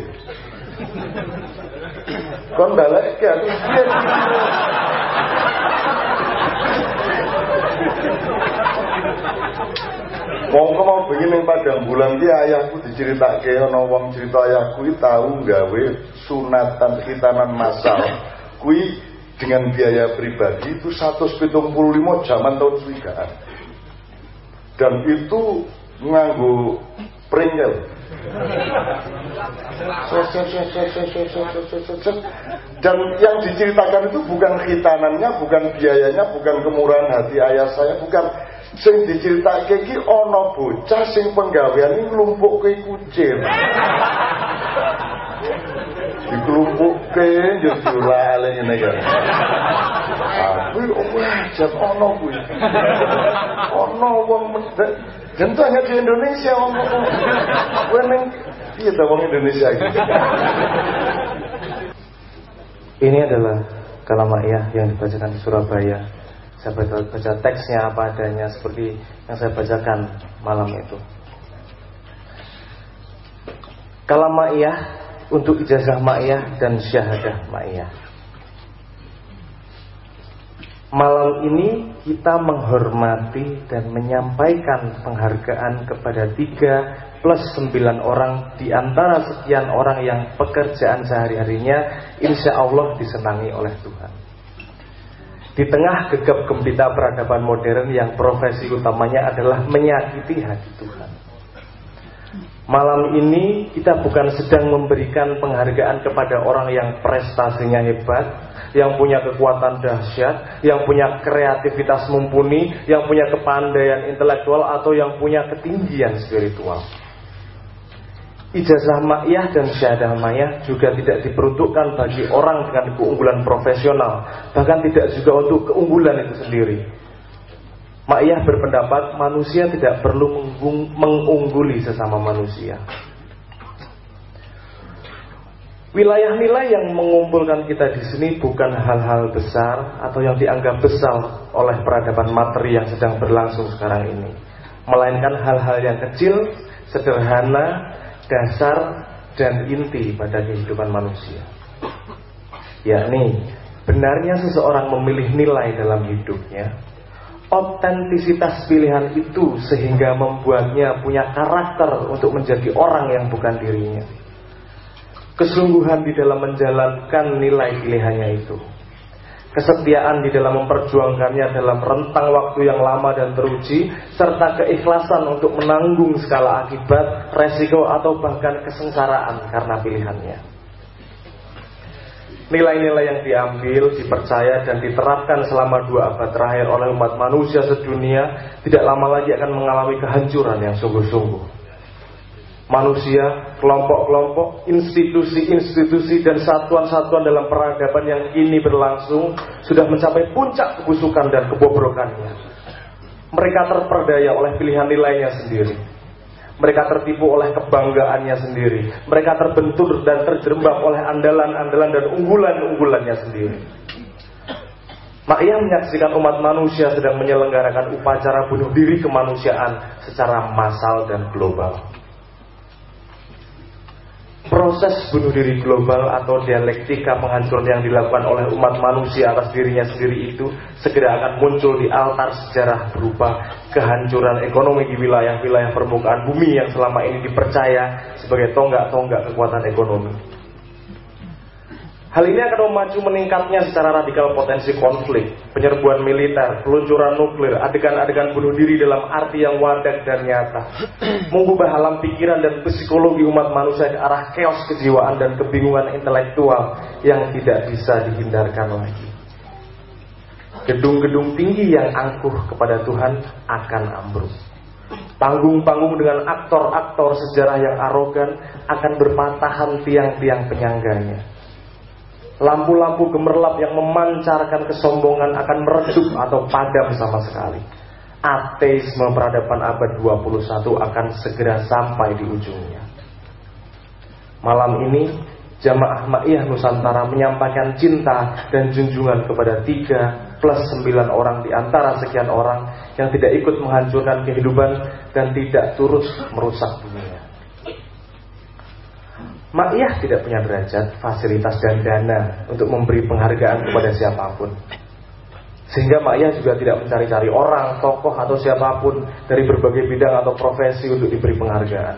Kon balik ke aku Wong mau begini pada bulan dia ayahku diceritake ana wong cerita ayahku tahu gawe sunatan khitanan masal. Kui dengan biaya pribadi itu 175 zaman tahun swigaan. Dan itu nganggo pringel dan yang diceritakan itu bukan khitanannya, bukan biayanya, bukan kemurahan hati ayah saya, bukan sing diceritake iki ana bocah sing penggawean iki nglumpukke kucing. Dikelumpukke yo diulale ngene kan. Aku opo ajab ana kuwi. Ana wong Tentu hanya di Indonesia wong Kowe ning piye ta wong Indonesia iki? Ini adalah kalamah yang dibacakan di Surabaya. Saya baca, teksnya apa adanya seperti yang saya bacakan malam itu. Kalamah untuk ijazah ma'iyah dan syahadah ma'iyah. Malam ini kita menghormati dan menyampaikan penghargaan kepada tiga plus sembilan orang di antara sekian orang yang pekerjaan sehari-harinya insya Allah disenangi oleh Tuhan. Di tengah gegap gempita peradaban modern yang profesi utamanya adalah menyakiti hati Tuhan. Malam ini kita bukan sedang memberikan penghargaan kepada orang yang prestasinya hebat, yang punya kekuatan dahsyat, yang punya kreativitas mumpuni, yang punya kepandaian intelektual atau yang punya ketinggian spiritual. Ijazah ma'iyah dan syahadah ma'iyah juga tidak diperuntukkan bagi orang dengan keunggulan profesional, bahkan tidak juga untuk keunggulan itu sendiri. Ma'iyah berpendapat manusia tidak perlu mengungguli sesama manusia. Wilayah nilai yang mengumpulkan kita di sini bukan hal-hal besar atau yang dianggap besar oleh peradaban materi yang sedang berlangsung sekarang ini, melainkan hal-hal yang kecil, sederhana, dasar, dan inti pada kehidupan manusia. Yakni, benarnya seseorang memilih nilai dalam hidupnya, otentisitas pilihan itu sehingga membuatnya punya karakter untuk menjadi orang yang bukan dirinya kesungguhan di dalam menjalankan nilai pilihannya itu. Kesetiaan di dalam memperjuangkannya dalam rentang waktu yang lama dan teruji, serta keikhlasan untuk menanggung skala akibat, resiko, atau bahkan kesengsaraan karena pilihannya. Nilai-nilai yang diambil, dipercaya, dan diterapkan selama dua abad terakhir oleh umat manusia sedunia tidak lama lagi akan mengalami kehancuran yang sungguh-sungguh manusia, kelompok-kelompok, institusi-institusi dan satuan-satuan dalam peradaban yang kini berlangsung sudah mencapai puncak kebusukan dan kebobrokannya. Mereka terperdaya oleh pilihan nilainya sendiri. Mereka tertipu oleh kebanggaannya sendiri. Mereka terbentur dan terjerembab oleh andalan-andalan dan unggulan-unggulannya sendiri. Makia menyaksikan umat manusia sedang menyelenggarakan upacara bunuh diri kemanusiaan secara massal dan global proses bunuh diri global atau dialektika penghancuran yang dilakukan oleh umat manusia atas dirinya sendiri itu segera akan muncul di altar sejarah berupa kehancuran ekonomi di wilayah-wilayah permukaan bumi yang selama ini dipercaya sebagai tonggak-tonggak kekuatan ekonomi. Hal ini akan memacu meningkatnya secara radikal potensi konflik, penyerbuan militer, peluncuran nuklir, adegan-adegan bunuh diri dalam arti yang wadah dan nyata. Mengubah alam pikiran dan psikologi umat manusia ke arah keos kejiwaan dan kebingungan intelektual yang tidak bisa dihindarkan lagi. Gedung-gedung tinggi yang angkuh kepada Tuhan akan ambruk. Panggung-panggung dengan aktor-aktor sejarah yang arogan akan berpatahan tiang-tiang penyangganya Lampu-lampu gemerlap yang memancarkan kesombongan akan meredup atau padam sama sekali. Ateisme peradaban abad 21 akan segera sampai di ujungnya. Malam ini, Jamaah Ma'iyah Nusantara menyampaikan cinta dan junjungan kepada tiga plus sembilan orang di antara sekian orang yang tidak ikut menghancurkan kehidupan dan tidak turut merusak dunia. Ma'iyah tidak punya derajat, fasilitas dan dana untuk memberi penghargaan kepada siapa pun. Sehingga Ma'iyah juga tidak mencari-cari orang, tokoh atau siapa pun dari berbagai bidang atau profesi untuk diberi penghargaan.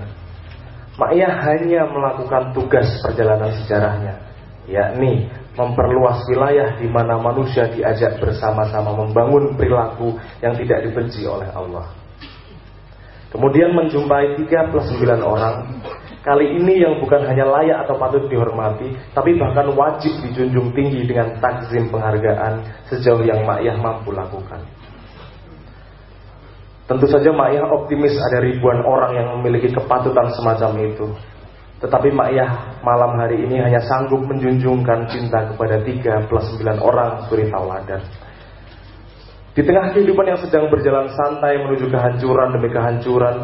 Ma'iyah hanya melakukan tugas perjalanan sejarahnya, yakni memperluas wilayah di mana manusia diajak bersama-sama membangun perilaku yang tidak dibenci oleh Allah. Kemudian menjumpai 3 plus 9 orang Kali ini yang bukan hanya layak atau patut dihormati, tapi bahkan wajib dijunjung tinggi dengan takzim penghargaan sejauh yang Ma'iyah mampu lakukan. Tentu saja Ma'iyah optimis ada ribuan orang yang memiliki kepatutan semacam itu. Tetapi Ma'iyah malam hari ini hanya sanggup menjunjungkan cinta kepada tiga plus sembilan orang suri tauladan. Di tengah kehidupan yang sedang berjalan santai menuju kehancuran demi kehancuran,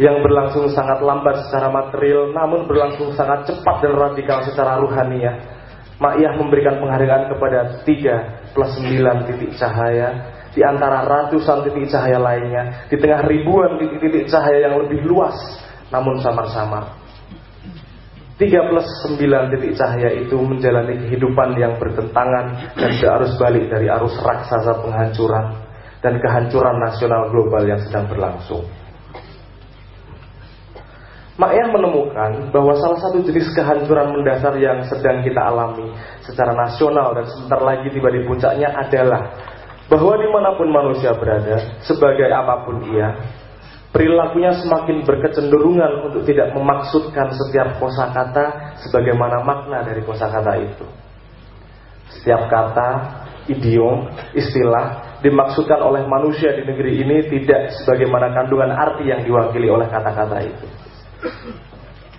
yang berlangsung sangat lambat secara material namun berlangsung sangat cepat dan radikal secara ruhaniah. Ma'iyah memberikan penghargaan kepada tiga plus sembilan titik cahaya di antara ratusan titik cahaya lainnya di tengah ribuan titik-titik cahaya yang lebih luas namun samar-samar. Tiga plus sembilan titik cahaya itu menjalani kehidupan yang bertentangan dan searus balik dari arus raksasa penghancuran dan kehancuran nasional global yang sedang berlangsung. Ma'yah menemukan bahwa salah satu jenis kehancuran mendasar yang sedang kita alami secara nasional dan sebentar lagi tiba di puncaknya adalah bahwa di mana pun manusia berada, sebagai apa pun ia, perilakunya semakin berkecenderungan untuk tidak memaksudkan setiap kosakata sebagaimana makna dari kosakata itu. Setiap kata, idiom, istilah dimaksudkan oleh manusia di negeri ini tidak sebagaimana kandungan arti yang diwakili oleh kata-kata itu.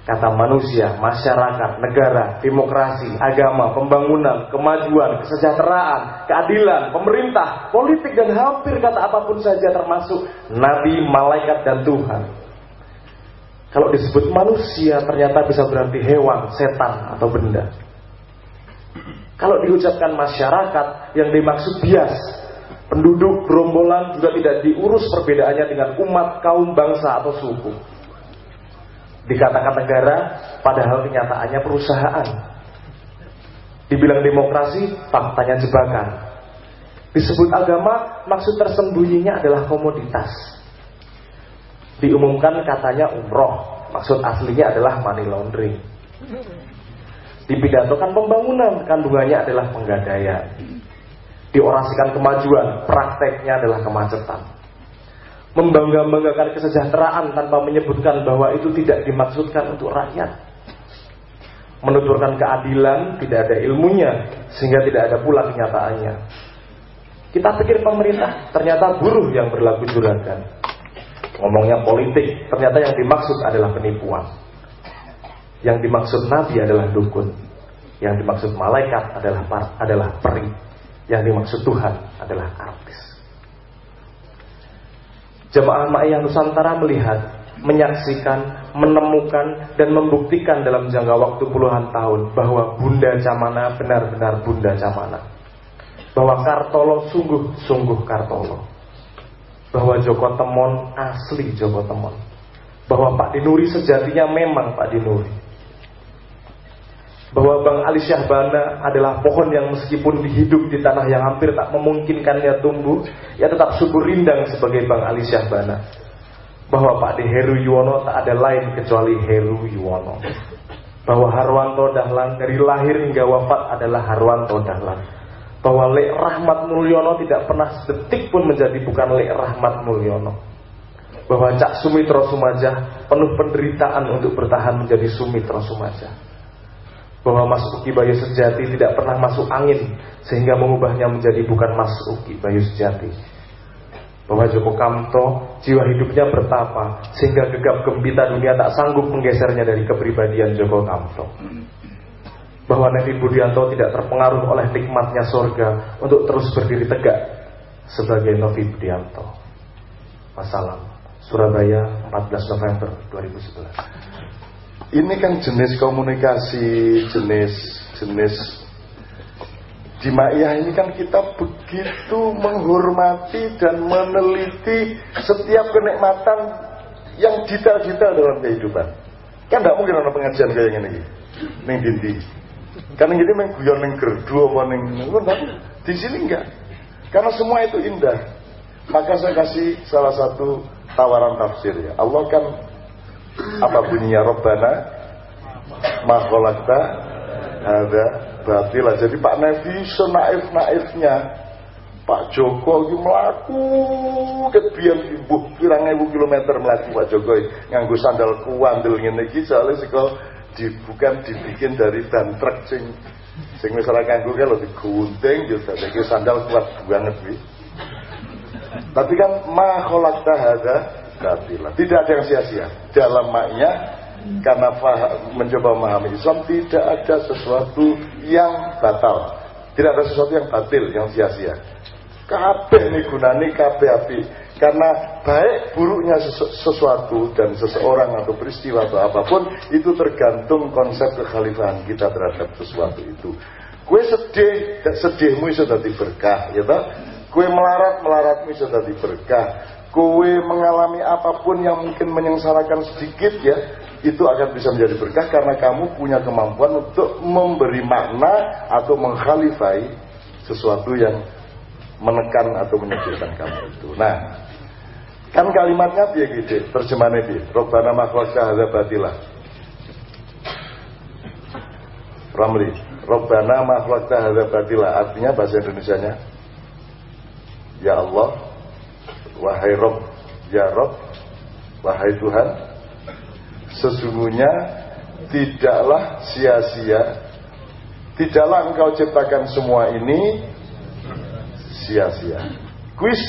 Kata manusia, masyarakat, negara, demokrasi, agama, pembangunan, kemajuan, kesejahteraan, keadilan, pemerintah, politik dan hampir kata apa pun saja termasuk nabi, malaikat dan Tuhan. Kalau disebut manusia ternyata bisa berarti hewan, setan, atau benda. Kalau diucapkan masyarakat yang dimaksud bias, penduduk gerombolan juga tidak diurus perbedaannya dengan umat, kaum, bangsa, atau suku. Dikatakan negara, padahal kenyataannya perusahaan. Dibilang demokrasi, faktanya jebakan. Disebut agama, maksud tersembunyinya adalah komoditas diumumkan katanya umroh, maksud aslinya adalah money laundering. Dipidatokan pembangunan, kandungannya adalah penggadaian. Diorasikan kemajuan, prakteknya adalah kemacetan. Membangga-banggakan kesejahteraan tanpa menyebutkan bahwa itu tidak dimaksudkan untuk rakyat. Menuturkan keadilan tidak ada ilmunya, sehingga tidak ada pula kenyataannya. Kita pikir pemerintah ternyata buruh yang berlaku juragan ngomongnya politik, ternyata yang dimaksud adalah penipuan. Yang dimaksud nabi adalah dukun. Yang dimaksud malaikat adalah adalah peri. Yang dimaksud Tuhan adalah artis. Jemaah Ma'iyah Nusantara melihat, menyaksikan, menemukan, dan membuktikan dalam jangka waktu puluhan tahun bahwa Bunda Camana benar-benar Bunda Camana. Bahwa Kartolo sungguh-sungguh Kartolo bahwa Joko Temon asli Joko Temon. Bahwa Pak Dinuri sejatinya memang Pak Dinuri. Bahwa Bang Ali Syahbana adalah pohon yang meskipun dihidup di tanah yang hampir tak memungkinkannya tumbuh, ya tetap subur rindang sebagai Bang Ali Syahbana. Bahwa Pak De Heru Yuwono tak ada lain kecuali Heru Yuwono. Bahwa Harwanto Dahlan dari lahir hingga wafat adalah Harwanto Dahlan bahwa Lek Rahmat Mulyono tidak pernah sedetik pun menjadi bukan Lek Rahmat Mulyono. Bahwa Cak Sumitro Sumajah penuh penderitaan untuk bertahan menjadi Sumitro Sumajah. Bahwa Mas Uki Bayu Sejati tidak pernah masuk angin sehingga mengubahnya menjadi bukan Mas Uki Bayu Sejati. Bahwa Joko Kamto jiwa hidupnya bertapa sehingga gegap gembita dunia tak sanggup menggesernya dari kepribadian Joko Kamto bahwa Nabi Budianto tidak terpengaruh oleh nikmatnya surga untuk terus berdiri tegak sebagai Novi Budianto. Masalah Surabaya 14 November 2011. Ini kan jenis komunikasi, jenis jenis di Ma'iyah ini kan kita begitu menghormati dan meneliti setiap kenikmatan yang detail-detail dalam kehidupan. Kan tidak mungkin ada pengajian kayak gini. Ning dindi. Karena gini main guyon neng gerdu apa neng di sini enggak. Karena semua itu indah. Maka saya kasih salah satu tawaran tafsir ya. Allah kan apa bunyinya Robbana makhlukta ada batilah. Jadi Pak Nevi senaif naifnya Pak Joko ini melaku kebian ibu pirang ibu kilometer melaku Pak Joko nganggu sandal kuandel ngene iki soalnya siko di, bukan dibikin dari dan truk sing sing misalnya kanggo kalau digunting yo dadi sandal kuat banget wi. Tapi kan ma khalaqta hadza Tidak ada yang sia-sia. Dalam maknya karena faham, mencoba memahami Islam tidak ada sesuatu yang batal. Tidak ada sesuatu yang batil, yang sia-sia. Kabeh nih gunani kabeh api karena baik buruknya sesuatu dan seseorang atau peristiwa atau apa pun itu tergantung konsep kekhalifahan kita terhadap sesuatu itu. Kue sedih, sedihmu itu tadi berkah, ya tak? Kue melarat, melaratmu itu tadi berkah. Kue mengalami apa pun yang mungkin menyengsarakan sedikit ya, itu akan bisa menjadi berkah karena kamu punya kemampuan untuk memberi makna atau mengkhalifai sesuatu yang menekan atau menyedihkan kamu itu. Nah, Kan kalimatnya dia gitu, terjemahannya dia. Robbana makhlukka hadza batilah. Ramli, Robbana makhlukka hadza batilah. Artinya bahasa Indonesianya Ya Allah, wahai Rob, ya Rob, wahai Tuhan, sesungguhnya tidaklah sia-sia, tidaklah engkau ciptakan semua ini sia-sia. Kuis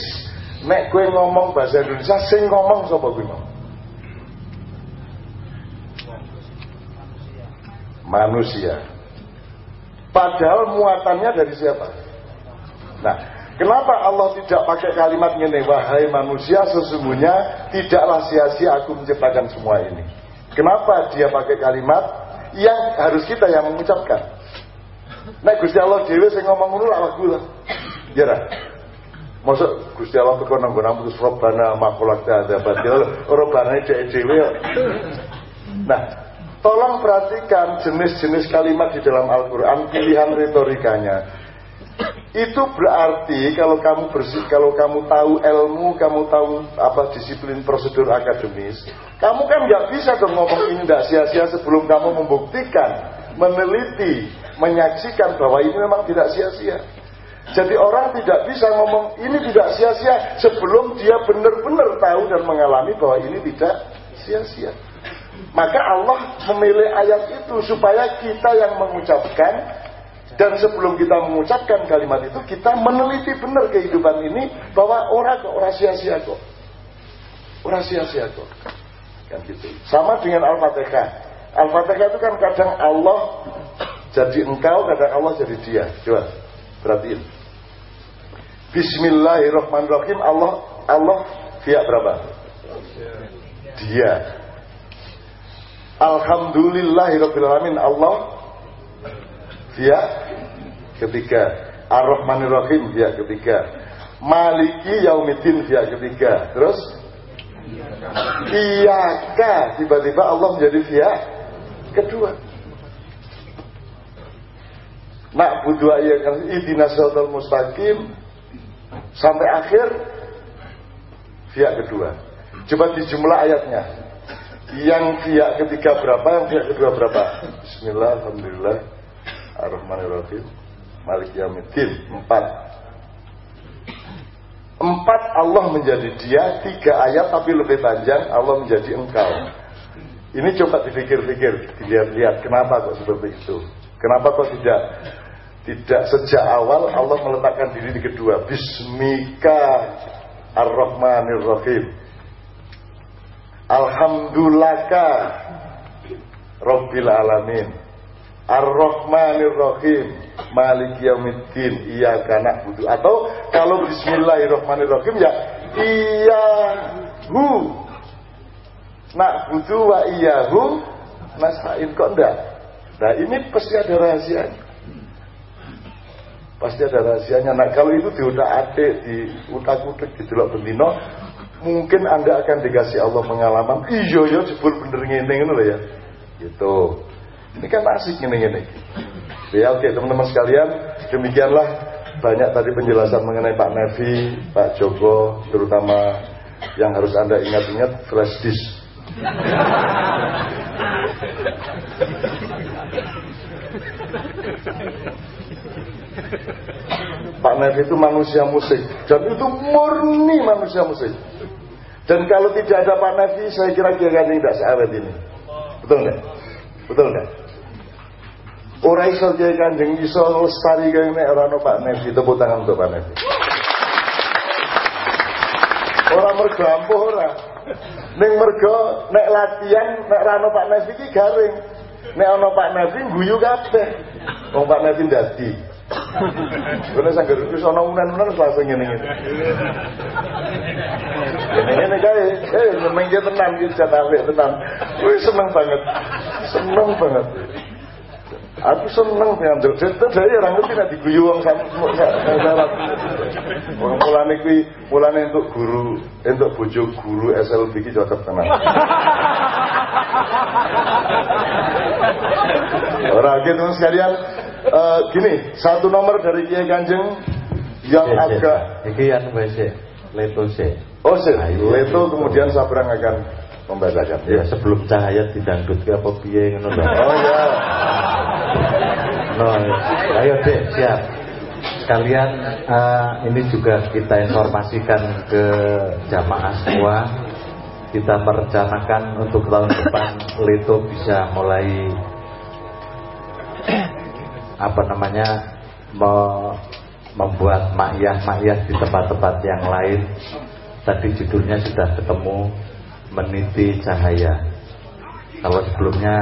Nek gue ngomong bahasa Indonesia, sing ngomong sapa gue ngomong? Manusia. Padahal muatannya dari siapa? Nah, kenapa Allah tidak pakai kalimat ini? Wahai manusia, sesungguhnya tidaklah sia-sia aku menciptakan semua ini. Kenapa dia pakai kalimat yang harus kita yang mengucapkan? Nah Gusti Allah dewe saya ngomong lagu lah. Ya ra. Masuk Gusti Allah kok nang nggon putus robana makulak ada ora bane dhek dhewe. Nah, tolong perhatikan jenis-jenis kalimat di dalam Al-Qur'an, pilihan retorikanya. Itu berarti kalau kamu bersih, kalau kamu tahu ilmu, kamu tahu apa disiplin prosedur akademis, kamu kan nggak bisa dong ngomong ini nggak sia-sia sebelum kamu membuktikan, meneliti, menyaksikan bahwa ini memang tidak sia-sia. Jadi orang tidak bisa ngomong ini tidak sia-sia sebelum dia benar-benar tahu dan mengalami bahwa ini tidak sia-sia. Maka Allah memilih ayat itu supaya kita yang mengucapkan dan sebelum kita mengucapkan kalimat itu, kita meneliti benar kehidupan ini bahwa orang kok orang sia-sia kok. Orang sia-sia kok. Kan gitu. Sama dengan Al-Fatihah. Al-Fatihah itu kan kadang Allah jadi engkau, kadang Allah jadi dia. Coba perhatiin. Bismillahirrahmanirrahim. Allah Allah dia berapa? Dia. Alhamdulillahirrahmanirrahim. Allah dia ketiga. Ar-Rahmanir-Rahim dia ketiga. Maliki Yaumiddin dia ketiga. Terus? Iyaka tiba-tiba Allah menjadi dia kedua. Nak budu ayat idina siratal mustaqim. Sampai akhir dia kedua. Coba dijumlah ayatnya. Yang pihak ketiga berapa, yang pihak kedua berapa? Bismillah, Alhamdulillah, Ar-Rahmanir-Rahim Malik Yamiddin Empat. Empat Allah menjadi dia Tiga ayat tapi lebih panjang Allah menjadi engkau. Ini coba dipikir-pikir Dilihat-lihat kenapa kok seperti itu? Kenapa kok tidak? Tidak sejak awal Allah meletakkan diri di kedua. Bismika Ar-Rahmanir-Rahim. Alhamdulillah Rabbil Alamin Ar-Rahmanir Rahim Malik Yaumiddin Iyaka na'budu atau kalau bismillahirrahmanirrahim ya Iyahu. Na'budu wa iyahu Nasa'in kok enggak? Nah ini pasti ada rahasianya. Pasti ada rahasianya. Nah kalau itu di utak adik Di utak-utak di delok bendino Mungkin anda akan dikasih Allah pengalaman. Iya ya jebul bener ngene loh ya. Gitu ini kan asik ini-ini. Ya oke teman-teman sekalian, demikianlah banyak tadi penjelasan mengenai Pak Nevi, Pak Joko, terutama yang harus Anda ingat-ingat flash disk. Pak Nevi itu manusia musik dan itu murni manusia musik. Dan kalau tidak ada Pak Nevi, saya kira kira tidak seawet ini. Betul nggak? Betul nggak? Ora iso kiai kanjeng iso lestari kaya nek ora ono Pak Nevi tepuk tangan untuk Pak Nevi. Ora mergo ampuh ora. Ning mergo nek latihan nek ora ono Pak Nevi iki garing. Nek ono Pak Nevi guyu kabeh. Wong Pak Nevi dadi. Kene sangger wis ana unen-unen langsung ngene-ngene. Ngene kae, eh mengke tenan iki jane tenan. Wis seneng banget. Seneng banget. Aku seneng ngambil cerita dari orang ngerti nanti wong sama syarat. Wong mulane kuwi mulane untuk guru, untuk bojo guru SLB iki cocok tenan. Ora gitu sekalian. Uh, gini, satu nomor dari Kiai Kanjeng yang agak iki yang wis leto sih. Oh sih, leto kemudian Sabrang akan membacakan. Ya, sebelum cahaya didangdut ke apa piye ngono Oh ya. No, ayo deh siap. Sekalian uh, ini juga kita informasikan ke jamaah semua. Kita merencanakan untuk tahun depan Leto bisa mulai apa namanya me, membuat makyah-makyah di tempat-tempat yang lain. Tadi judulnya sudah ketemu meniti cahaya. Kalau sebelumnya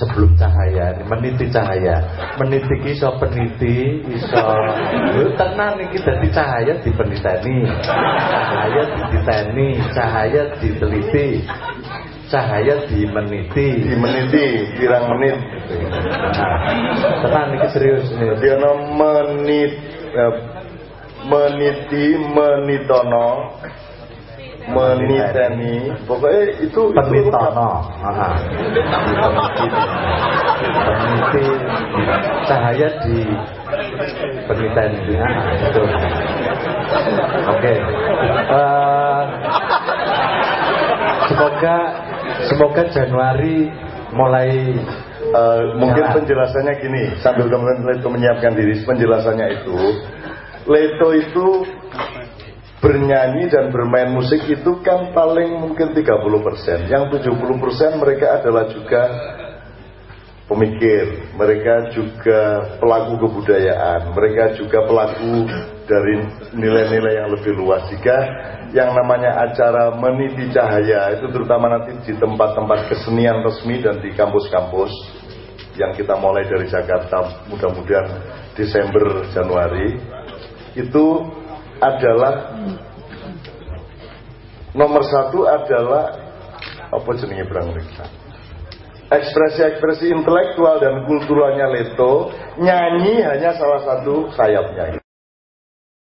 sebelum cahaya meniti cahaya. Meniti iso peniti iso tenang iki dadi cahaya dipeniteni cahaya dititeni cahaya diteliti. Cahaya dimeniti. Dimeniti pirang menit. Nah, tenan iki serius ini. Jadi ana menit eh, meniti menitono meniteni. Pokoknya itu penitono peniti. Cahaya di peniten nah, itu. Oke. Eh, semoga semoga Januari mulai Eh, mungkin Ya. penjelasannya gini sambil teman Leto menyiapkan diri penjelasannya itu Leto itu bernyanyi dan bermain musik itu kan paling mungkin 30% yang 70% mereka adalah juga pemikir. Mereka juga pelaku kebudayaan. Mereka juga pelaku dari nilai-nilai yang lebih luas. Jika yang namanya acara meniti cahaya itu terutama nanti di tempat-tempat kesenian resmi dan di kampus-kampus yang kita mulai dari Jakarta mudah-mudahan Desember Januari itu adalah nomor satu adalah apa jenenge berang ekspresi-ekspresi intelektual dan kulturalnya Leto nyanyi hanya salah satu sayapnya